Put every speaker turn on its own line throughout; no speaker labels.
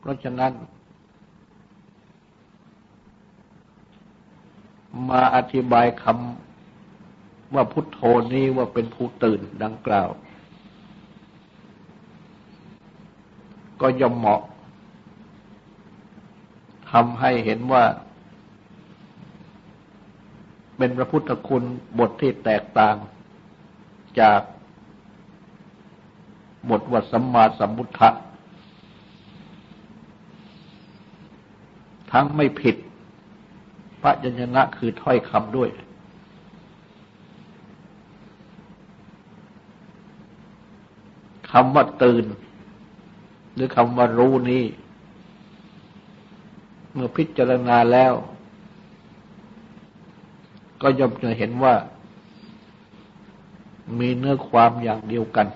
เพราะฉะนั้น มาอธิบายคำว่าพุทโธนี้ว่าเป็นผู้ตื่นดังกล่าว ก็ย่อมเหมาะทำให้เห็นว่า เป็นพระพุทธคุณบทที่แตกต่างจากบทวัสัมมาสัมพุทธะ ทั้งไม่ผิด พระยัญนะคือถ้อยคำด้วย คำว่าตื่น หรือคำว่ารู้นี้ เมื่อพิจารณาแล้ว ก็ย่อมจะเห็นว่า มีเนื้อความอย่างเดียวกัน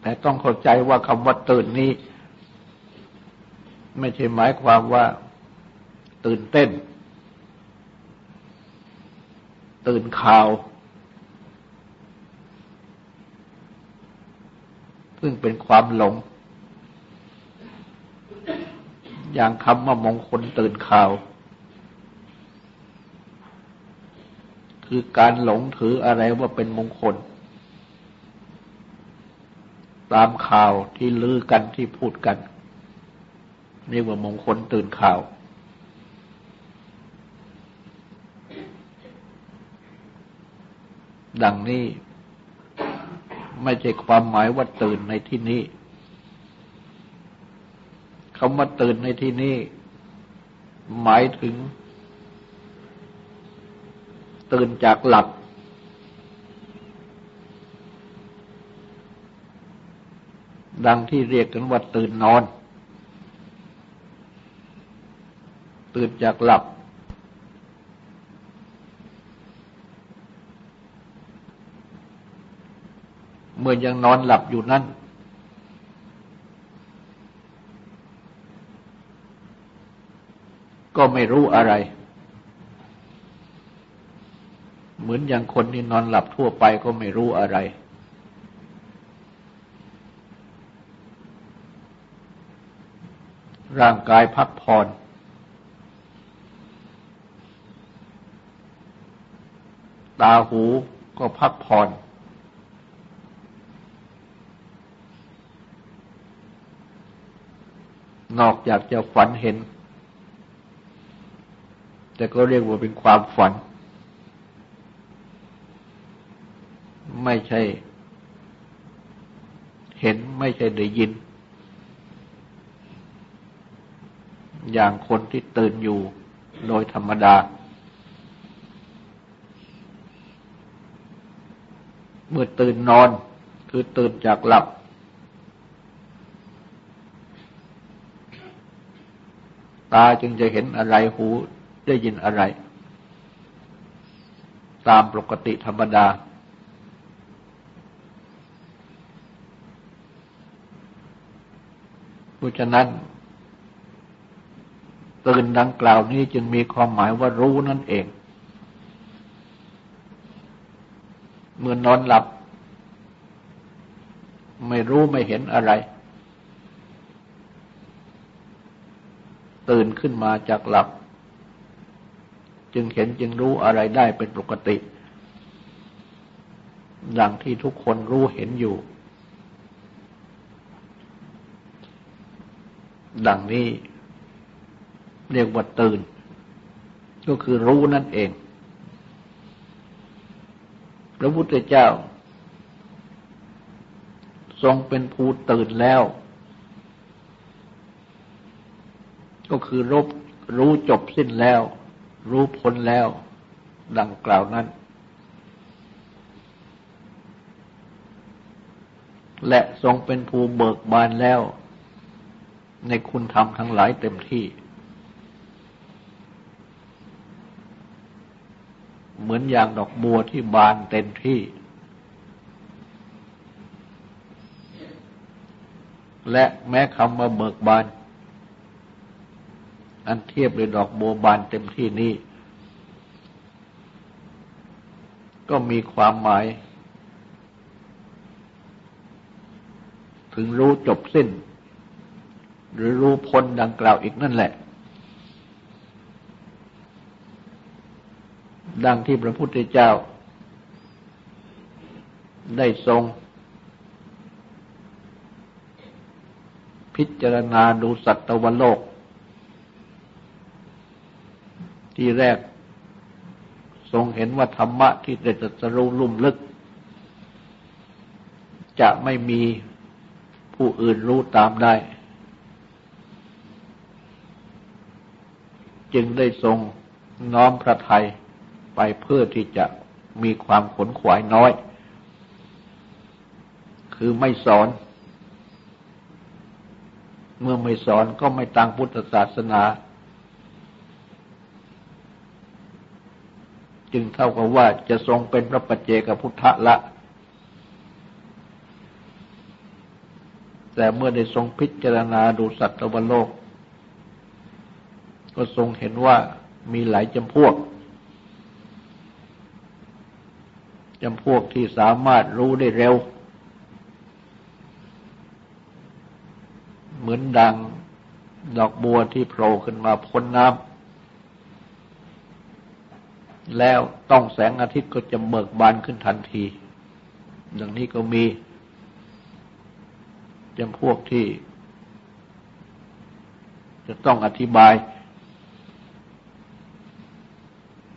แต่ต้องเข้าใจว่าคำว่าตื่นนี้ ไม่ใช่หมายความว่าตื่นเต้น ตื่นข่าว ซึ่งเป็นความหลง อย่างคำว่ามงคลตื่นข่าว คือการหลงถืออะไรว่าเป็นมงคล ตามข่าวที่ลือกันที่พูดกัน เรียกว่ามงคลตื่นข่าว ดังนี้ ไม่ใช่ความหมายว่าตื่นในที่นี้คำว่าตื่นในที่นี้หมายถึง ตื่นจากหลับดังที่เรียกกันว่าตื่นนอน ตื่นจากหลับ เมื่อยังนอนหลับอยู่นั่นก็ไม่รู้อะไร เหมือนอย่างคนที่นอนหลับทั่วไปก็ไม่รู้อะไรร่างกายพักผ่อน ตาหูก็พักผ่อน นอกจากจะฝันเห็น แต่ก็เรียกว่าเป็นความฝัน ไม่ใช่ เห็นไม่ใช่ได้ยิน อย่างคนที่ตื่นอยู่โดยธรรมดา เมื่อตื่นนอนคือตื่นจากหลับ ตาจึงจะเห็นอะไรหูได้ยินอะไร ตามปกติธรรมดา เพราะฉะนั้น ตื่นดังกล่าวนี้จึงมีความหมายว่ารู้นั่นเอง เมื่อนอนหลับ ไม่รู้ไม่เห็นอะไร ตื่นขึ้นมาจากหลับ จึงเห็นจึงรู้อะไรได้เป็นปกติดังที่ทุกคนรู้เห็นอยู่ ดังนี้เรียกว่าตื่น ก็คือรู้นั่นเอง พระพุทธเจ้า ทรงเป็นผู้ตื่นแล้ว ก็คือรบรู้จบสิ้นแล้ว รู้พ้นแล้ว ดังกล่าวนั้น และทรงเป็นผู้เบิกบานแล้ว ในคุณธรรมทั้งหลายเต็มที่เห มือนอย่างดอกบัวที่บานเต็มที่ และแม้คำว่าเบิกบาน อันเทียบเลยดอกบัวบานเต็มที่นี้ ก็มีความหมาย ถึงรู้จบสิ้น หรือรู้พ้นดังกล่าวอีกนั่นแหละ ดังที่พระพุทธเจ้า ได้ทรง พิจารณาดูสัตวโลก ที่แรกทรงเห็นว่าธรรมะที่ได้ตรัสรู้ลุ่มลึก จะไม่มีผู้อื่นรู้ตามได้ จึงได้ทรงน้อมพระทัย ไปเพื่อที่จะมีความขนขวายน้อย คือไม่สอน เมื่อไม่สอนก็ไม่ตั้งพุทธศาสนา จึงเท่ากับว่าจะทรงเป็นพระปัจเจกพุทธละ แต่เมื่อได้ทรงพิจารณาดูสัตว์โลก ก็ทรงเห็นว่ามีหลายจำพวก จำพวกที่สามารถรู้ได้เร็ว เหมือนดังดอกบัวที่โผล่ขึ้นมาพ้นน้ำแล้วต้องแสงอาทิตย์ก็จะเบิกบานขึ้นทันที ดังนี้ก็มีจำพวกที่ จะต้องอธิบาย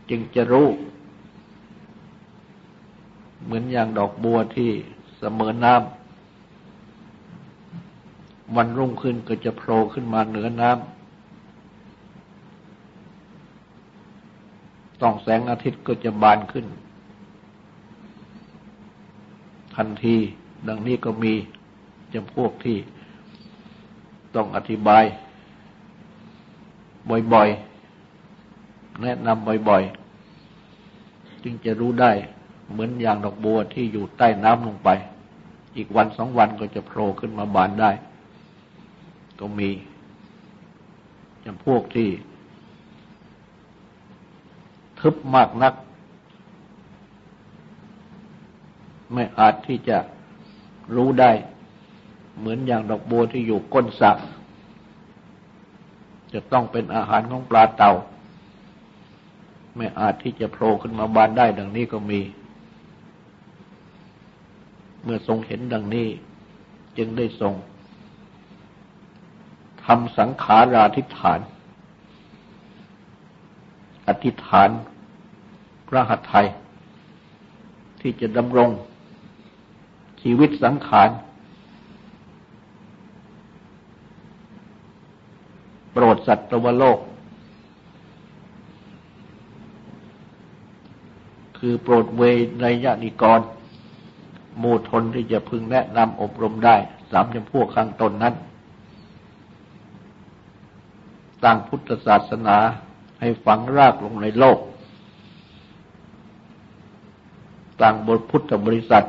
จึงจะรู้ มือนอย่างดอกบัวที่เสมอน้ำวันรุ่งขึ้นก็จะโผล่ขึ้นมาเหนือน้ำต้องแสงอาทิตย์ก็จะบานขึ้น ทันทีดังนี้ก็มีจำพวกที่ต้องอธิบาย บ่อยๆ แนะนำบ่อยๆ จึงจะรู้ได้ เหมือนอย่างดอกบัวที่อยู่ใต้น้ำลงไป อีกวันสองวันก็จะโผล่ขึ้นมาบานได้ ก็มีจำพวกที่ ทึบมากนัก ไม่อาจที่จะรู้ได้ เหมือนอย่างดอกบัวที่อยู่ก้นสระจะต้องเป็นอาหารของปลาเต่า ไม่อาจที่จะโผล่ขึ้นมาบานได้ดังนี้ก็มี เมื่อทรงเห็นดังนี้ จึงได้ทรงทำสังขาราธิฐาน อธิษฐานพระหัตถ์ไทย ที่จะดำรงชีวิตสังขารโปรดสัตวโลก คือโปรดเวนยานิกร มูทนที่จะพึงแนะนำอบรมได้สามจำพวกข้างตนนั้นตั้งพุทธศาสนาให้ฝังรากลงในโลกต่างบทพุทธบริษัท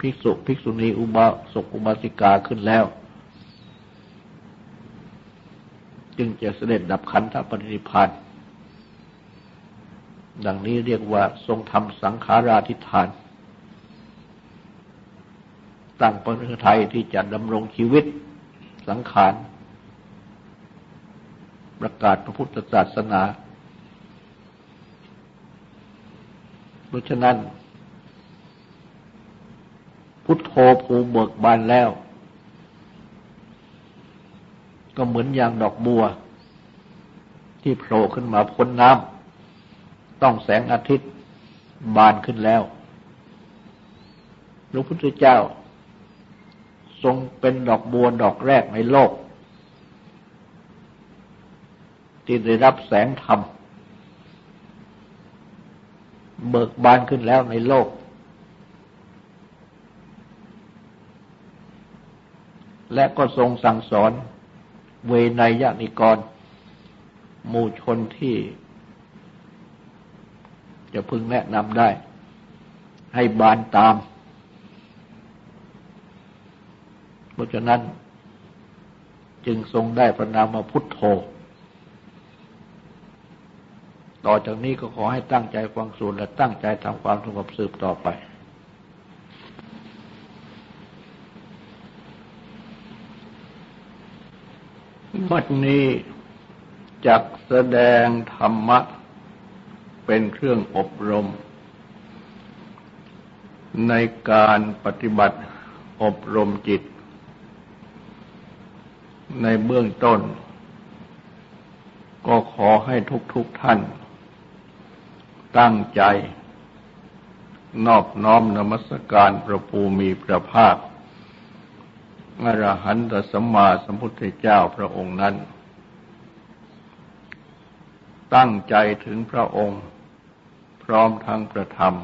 ภิกษุภิกษุณีอุบาสกอุบาสิกาขึ้นแล้ว จึงจะเสด็จดับขันธปรินิพานดังนี้เรียกว่าทรงทำสังขาราธิฐาน ตั้งปณิไทยที่จะดำรงชีวิตสังขาร ประกาศพระพุทธศาสนา เพราะฉะนั้น พุทโธภูเบิกบานแล้ว ก็เหมือนอย่างดอกบัว ที่โผล่ขึ้นมาพ้นน้ำต้องแสงอาทิตย์บานขึ้นแล้ว พระพุทธเจ้า ทรงเป็นดอกบัวดอกแรกในโลก ที่ได้รับแสงธรรม เบิกบานขึ้นแล้วในโลก และก็ทรงสั่งสอนเวนยนิกร หมู่ชนที่ จะพึงแนะนำได้ ให้บานตาม เพราะฉะนั้นจึงทรงได้พระนามพุทโธ ต่อจากนี้ก็ขอให้ตั้งใจฟังสูตรและตั้งใจทำความสงบสืบต่อไปวัดนี้จักแสดงธรรมะ เป็นเครื่องอบรม ในการปฏิบัติอบรมจิต ในเบื้องต้น ก็ขอให้ทุกๆทท่าน ตั้งใจ นอบน้อมนมัสการพระภูมิพระภาคอรหันตสัมมาสัมพุทธเจ้าพระองค์นั้น ตั้งใจถึงพระองค์ พร้อมทั้งประธรรม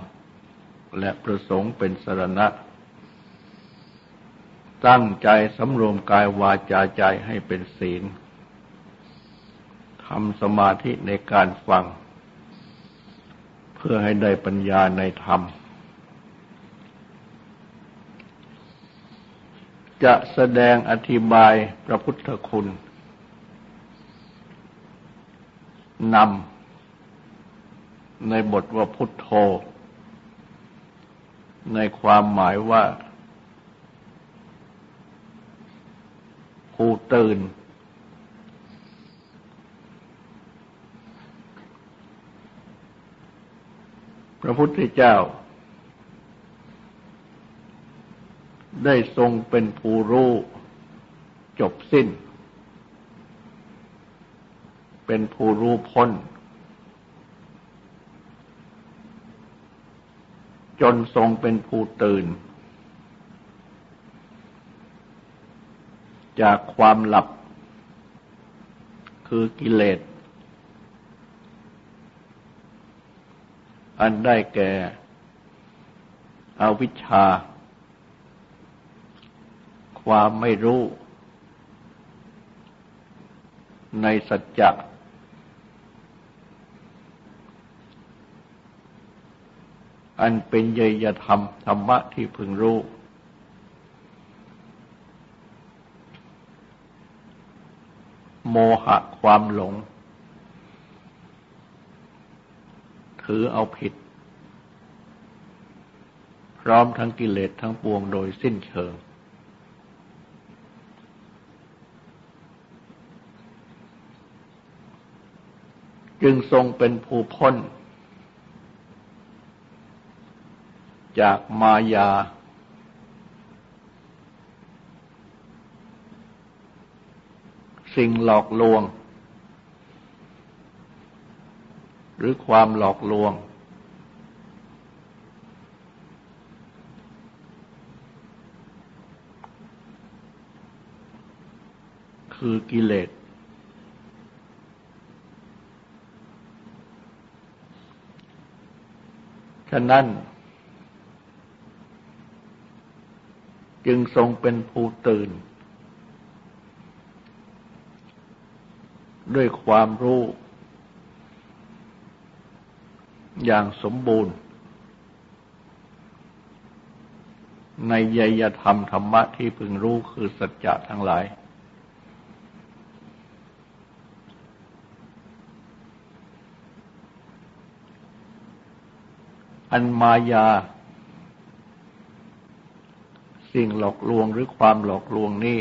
และประสงค์เป็นสรณะ ตั้งใจสำรวมกายวาจาใจให้เป็นศีลทำสมาธิในการฟัง เพื่อให้ได้ปัญญาในธรรม จะแสดงอธิบายพระพุทธคุณนำในบทว่าพุทโธ ในความหมายว่า ผู้ตื่น พระพุทธเจ้า ได้ทรงเป็นผู้รู้จบสิ้น เป็นผู้รู้พ้น จนทรงเป็นผู้ตื่น จากความหลับ คือกิเลส อันได้แก่อวิชชา ความไม่รู้ ในสัจจะอันเป็นเยยธรรมธรรมะที่พึงรู้ โมหะความหลง ถือเอาผิด พร้อมทั้งกิเลสทั้งปวงโดยสิ้นเชิง จึงทรงเป็นผู้พ้น จากมายา สิ่งหลอกลวง หรือความหลอกลวง คือกิเลสฉะนั้นจึงทรงเป็นผู้ตื่น ด้วยความรู้ อย่างสมบูรณ์ ในยยธรรมธรรมะที่พึงรู้คือสัจจะทั้งหลาย อันมายา สิ่งหลอกลวงหรือความหลอกลวงนี้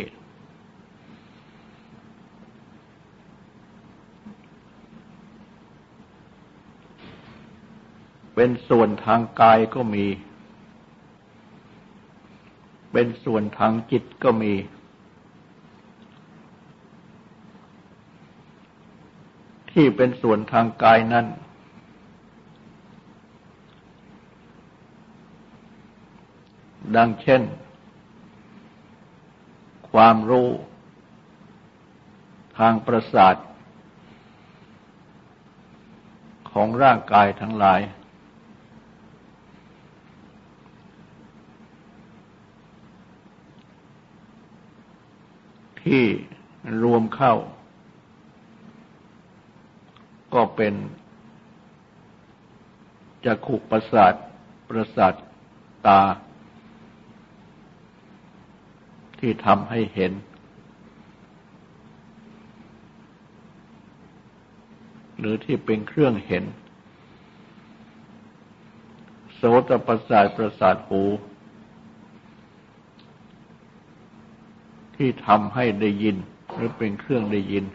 เป็นส่วนทางกายก็มี เป็นส่วนทางจิตก็มี ที่เป็นส่วนทางกายนั้น ดังเช่น ความรู้ทางประสาทของร่างกายทั้งหลาย ที่รวมเข้า ก็เป็นจักขุประสาทประสาทตา ที่ทำให้เห็น หรือที่เป็นเครื่องเห็น โสตประสาทประสาทหู ที่ทำให้ได้ยิน หรือเป็นเครื่องได้ยิน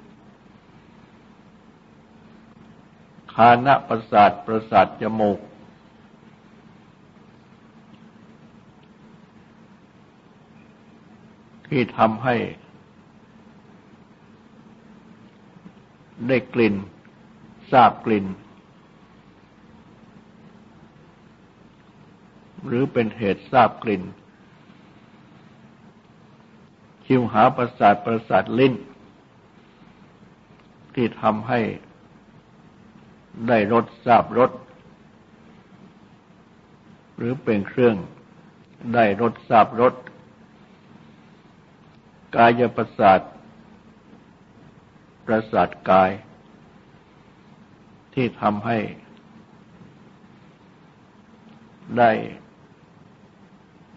คานะประสาทประสาทจมูก ที่ทำให้ได้กลิ่น ทราบกลิ่น หรือเป็นเหตุทราบกลิ่น ชิวหาประสาทประสาทลิ้น ที่ทำให้ได้รสทราบรสหรือเป็นเครื่องได้รสทราบรสกายประสาท ประสาทกาย ที่ทำให้ ได้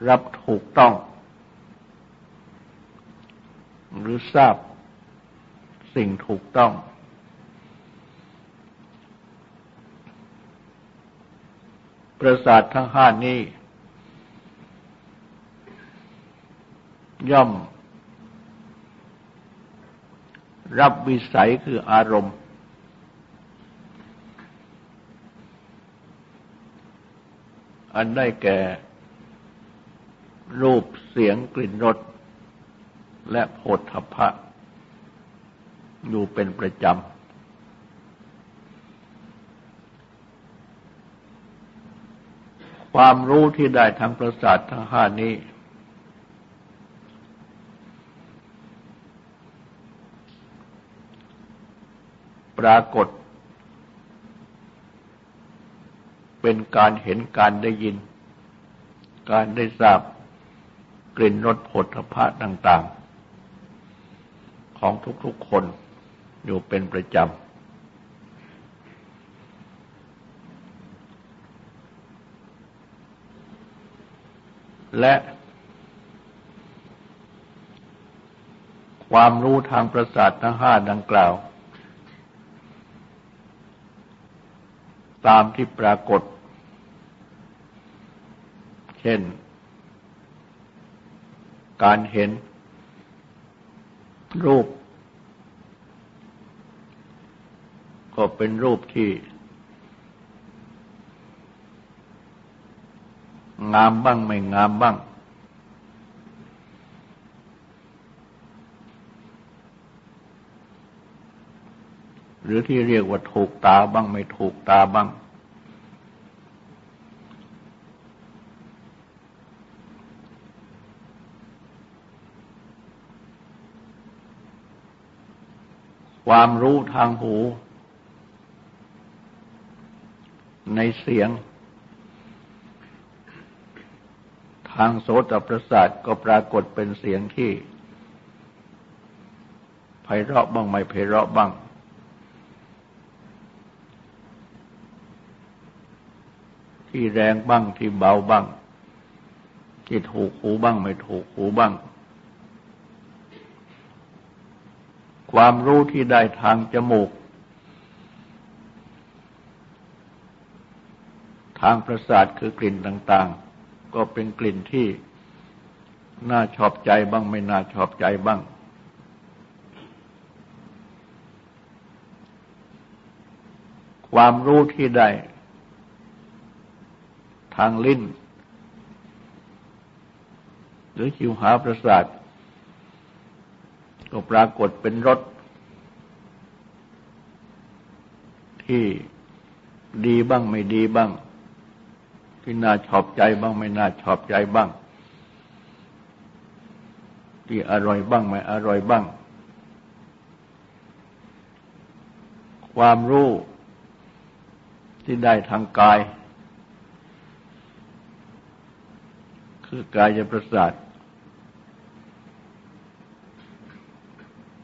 รับถูกต้อง หรือทราบสิ่งถูกต้อง ประสาททั้งห้านี้ ย่อม รับวิสัยคืออารมณ์ อันได้แก่ รูปเสียงกลิ่นรส และโผฏฐัพะ อยู่เป็นประจำ ความรู้ที่ได้ทางประสาททั้งห้านี้ ปรากฏ เป็นการเห็นการได้ยิน การได้ทราบกลิ่นรสผลพะต่าง ๆ ของทุกๆคนอยู่เป็นประจำ และ ความรู้ทางประสาททั้งห้าดังกล่าว ตามที่ปรากฏ เช่น การเห็น รูป ก็เป็นรูปที่ งามบ้างไม่งามบ้าง หรือที่เรียกว่าถูกตาบ้างไม่ถูกตาบ้าง ความรู้ทางหู ในเสียง ทางโสตประสาทก็ปรากฏเป็นเสียงที่ไพเราะบ้างไม่ไพเราะบ้าง ที่แรงบ้างที่เบาบ้างที่ถูกหูบ้างไม่ถูกหูบ้าง ความรู้ที่ได้ทางจมูก ทางประสาทคือกลิ่นต่าง ๆ ก็เป็นกลิ่นที่น่าชอบใจบ้างไม่น่าชอบใจบ้าง ความรู้ที่ได้ ทางลิ้น หรือชิวหาประสาท ก็ปรากฏเป็นรสที่ดีบ้างไม่ดีบ้าง ที่น่าชอบใจบ้างไม่น่าชอบใจบ้าง ที่อร่อยบ้างไม่อร่อยบ้าง ความรู้ที่ได้ทางกาย คือกายประสาท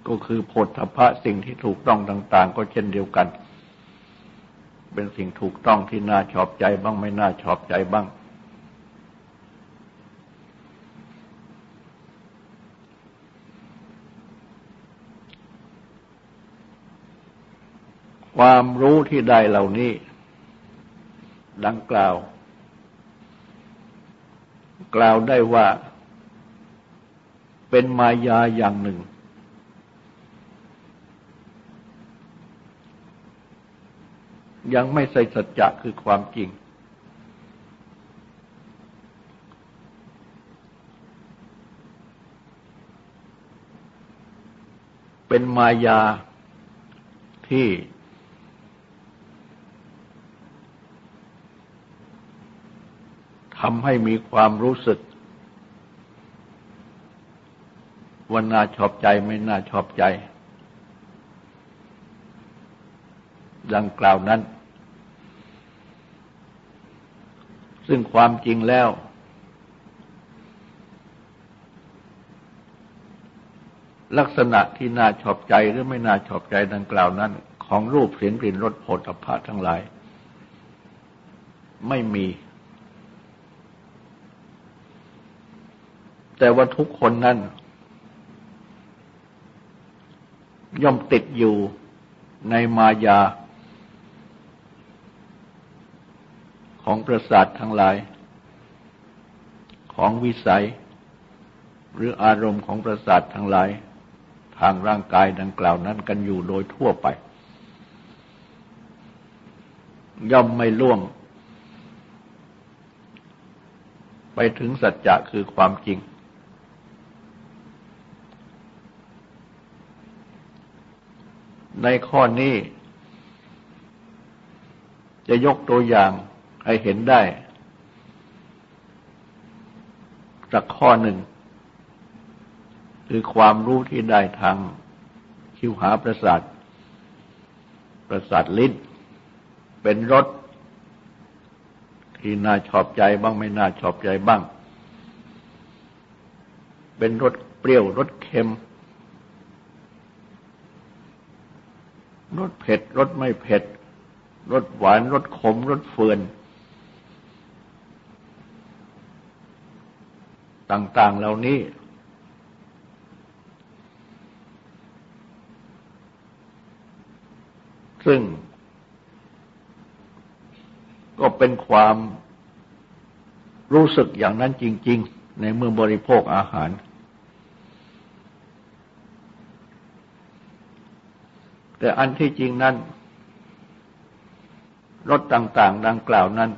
ก็คือโพธพะสิ่งที่ถูกต้องต่าง ๆ ก็เช่นเดียวกัน เป็นสิ่งถูกต้องที่น่าชอบใจบ้างไม่น่าชอบใจบ้าง ความรู้ที่ได้เหล่านี้ ดังกล่าว กล่าวได้ว่าเป็นมายาอย่างหนึ่ง ยังไม่ใส่สัจจะคือความจริง เป็นมายาที่ทำให้มีความรู้สึกว่าน่าชอบใจไม่น่าชอบใจ ดังกล่าวนั้น ซึ่งความจริงแล้ว ลักษณะที่น่าชอบใจหรือไม่น่าชอบใจดังกล่าวนั้น ของรูปเสียงกลิ่นรสโผฏฐัพพะทั้งหลาย ไม่มี แต่ว่าทุกคนนั้นย่อมติดอยู่ในมายา ของประสาททั้งหลาย ของวิสัย หรืออารมณ์ของประสาททั้งหลาย ทางร่างกายดังกล่าวนั้นกันอยู่โดยทั่วไป ย่อมไม่ล่วง ไปถึงสัจจะคือความจริง ในข้อนี้จะยกตัวอย่าง ให้เห็นได้จากข้อหนึ่ง คือความรู้ที่ได้ทางคิวหาประสาท ประสาทลิ้นเป็นรสที่น่าชอบใจบ้างไม่น่าชอบใจบ้าง เป็นรสเปรี้ยวรสเค็มรสเผ็ดรสไม่เผ็ดรสหวานรสขมรสเฟือน ต่าง ๆ เหล่านี้ ซึ่ง ก็เป็นความรู้สึกอย่างนั้นจริง ๆ ในเมื่อบริโภคอาหาร แต่อันที่จริงนั้นรสต่าง ๆ ดังกล่าวนั้น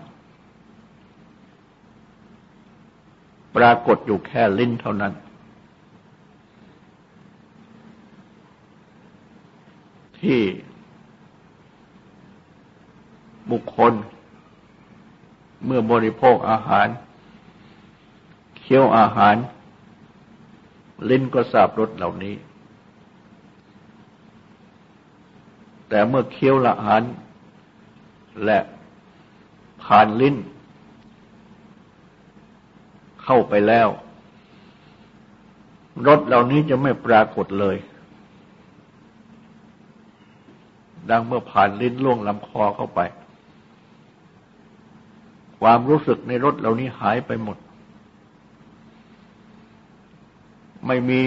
ปรากฏอยู่แค่ลิ้นเท่านั้น ที่บุคคล เมื่อบริโภคอาหาร เคี้ยวอาหาร ลิ้นก็ทราบรสเหล่านี้ แต่เมื่อเคี้ยวละหันและผ่านลิ้น เข้าไปแล้วรสเหล่านี้จะไม่ปรากฏเลย ดังเมื่อผ่านลิ้นล่วงลำคอเข้าไป ความรู้สึกในรสเหล่านี้หายไปหมด ไม่มี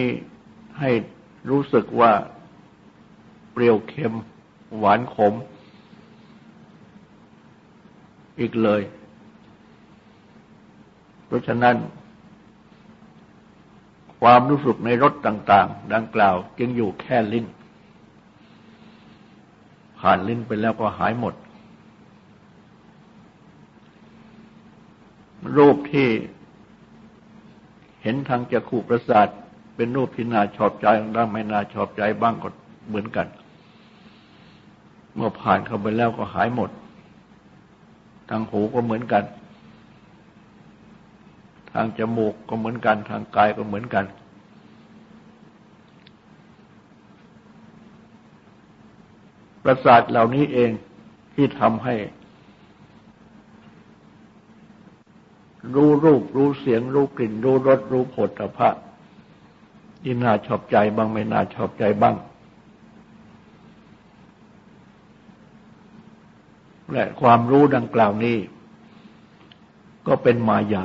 ให้รู้สึกว่าเปรี้ยวเค็ม หวานขม อีกเลย ราะฉะนั้น ความรู้สึกในรสต่าง ๆ ดังกล่าว จึงอยู่แค่ลิ้น ผ่านลิ้นไปแล้วก็หายหมด รูปที่เห็นทางจักขุประสาท เป็นรูปที่น่าชอบใจบ้างไม่น่าชอบใจบ้างก็เหมือนกัน เมื่อผ่านเข้าไปแล้วก็หายหมด ทางหูก็เหมือนกัน ทางจมูกก็เหมือนกัน ทางกายก็เหมือนกัน ประสาทเหล่านี้เองที่ทำให้ รู้รูป รู้เสียง รู้กลิ่น รู้รส รู้ผลตภะที่น่าชอบใจบ้างไม่น่าชอบใจบ้าง และความรู้ดังกล่าวนี้ ก็เป็นมายา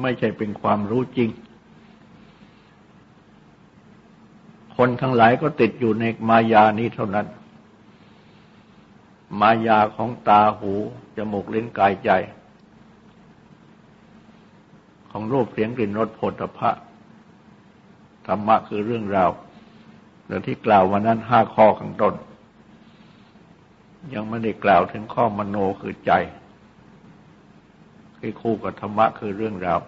ไม่ใช่เป็นความรู้จริง คนทั้งหลายก็ติดอยู่ในมายานี้เท่านั้น มายาของตาหู จมูกลิ้นกายใจ ของรูปเสียงกลิ่นรสผลพระธรรมะคือเรื่องราวแล่ที่กล่าววันนั้นห้าข้อข้างต้น ยังไม่ได้กล่าวถึงข้อมโนคือใจ ที่คู่กับธรรมะคือเรื่องราว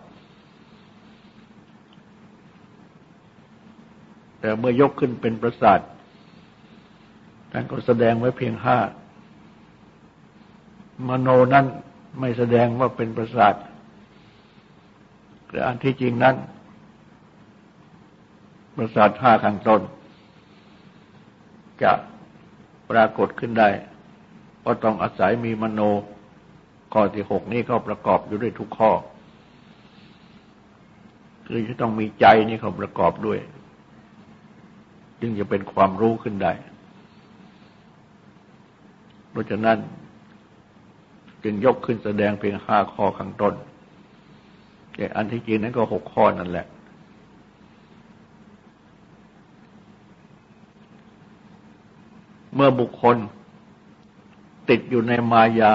แต่เมื่อยกขึ้นเป็นประสาทท่านก็แสดงไว้เพียงห้ามโนนั้นไม่แสดงว่าเป็นประสาทแต่อันที่จริงนั้น ประสาทห้าข้างต้น จะปรากฏขึ้นได้ ก็ต้องอาศัยมีมโน ข้อที่หกนี้เขาประกอบอยู่ด้วยทุกข้อ คือจะต้องมีใจนี่เขาประกอบด้วย จึงจะเป็นความรู้ขึ้นได้ เพราะฉะนั้น จึงยกขึ้นแสดงเพียงห้าข้อข้างต้นแต่อันที่จริงนั้นก็หกข้อนั่นแหละ เมื่อบุคคลติดอยู่ในมายา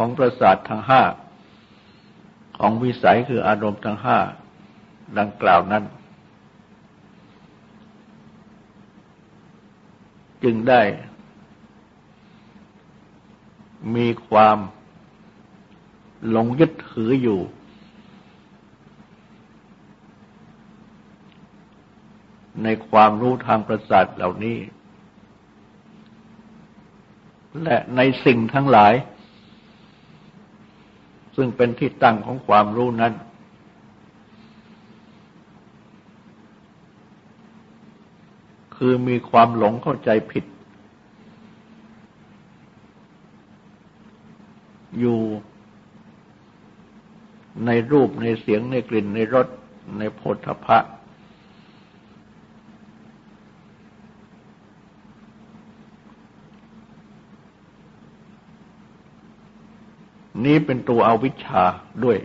ของประสาททั้งห้าของวิสัยคืออารมณ์ทั้งห้าดังกล่าวนั้น จึงได้มีความหลงยึดถืออยู่ ในความรู้ทางประสาทเหล่านี้ และในสิ่งทั้งหลาย ซึ่งเป็นที่ตั้งของความรู้นั้น คือมีความหลงเข้าใจผิด อยู่ในรูปในเสียงในกลิ่นในรสในโผฏฐพะ นี้เป็นตัวอวิชชาด้วย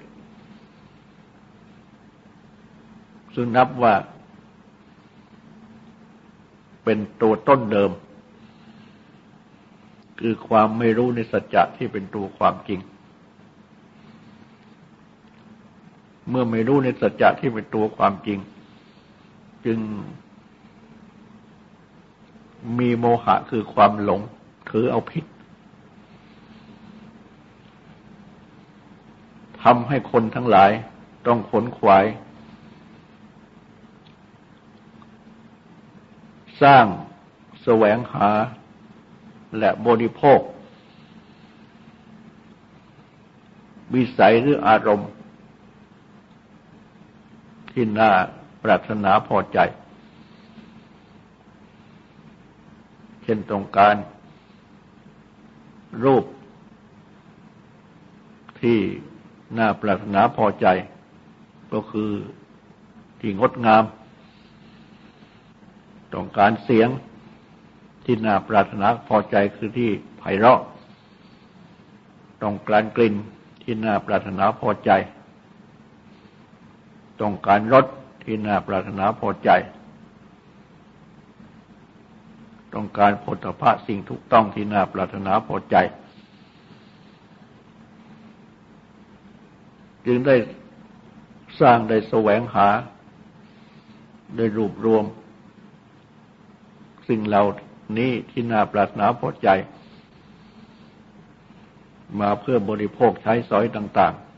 ซึ่งนับว่าเป็นตัวต้นเดิม คือความไม่รู้ในสัจจะที่เป็นตัวความจริง เมื่อไม่รู้ในสัจจะที่เป็นตัวความจริง จึงมีโมหะคือความหลงถือเอาผิด ทำให้คนทั้งหลายต้องขนขวาย สร้างแสวงหาและบริโภค วิสัยหรืออารมณ์ ที่น่าปรารถนาพอใจ เช่นตรงการ รูปที่ น่าปรารถนาพอใจ ก็คือที่งดงาม ต้องการเสียงที่น่าปรารถนาพอใจคือที่ไพเราะ ต้องการกลิ่นที่น่าปรารถนาพอใจ ต้องการรสที่น่าปรารถนาพอใจ ต้องการผลพระสิ่งถูกต้องที่น่าปรารถนาพอใจ จึงได้สร้างได้แสวงหา ได้รวบรวม สิ่งเหล่านี้ที่น่าปรารถนาพอใจ มาเพื่อบริโภคใช้สอยต่าง ๆ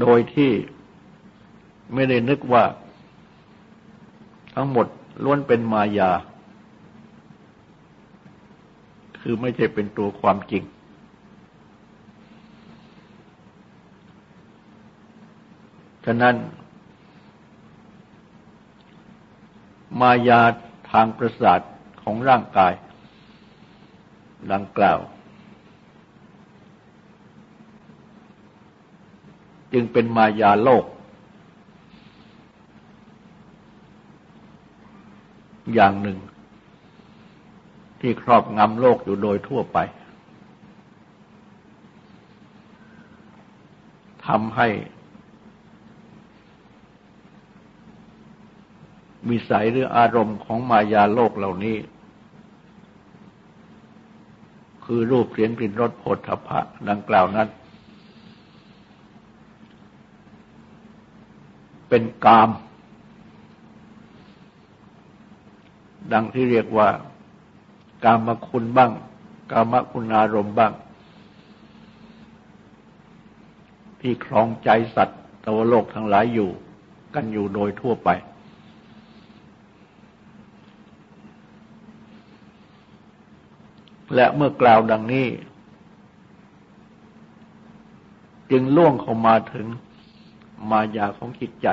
โดยที่ไม่ได้นึกว่า ทั้งหมดล้วนเป็นมายา คือไม่ใช่เป็นตัวความจริง ฉะนั้น มายาทางประสาทของร่างกาย ดังกล่าว จึงเป็นมายาโลก อย่างหนึ่ง ที่ครอบงำโลกอยู่โดยทั่วไปทำให้มีสายหรืออารมณ์ของมายาโลกเหล่านี้ คือรูปเสียงกลิ่นรสผลทพะดังกล่าวนั้น เป็นกาม ดังที่เรียกว่า กามคุณบ้าง กามคุณอารมณ์บ้าง ที่ครองใจสัตว์ตวโลกทั้งหลายอยู่ กันอยู่โดยทั่วไป และเมื่อกล่าวดังนี้ จึงล่วงเข้ามาถึงมายาของจิตใจ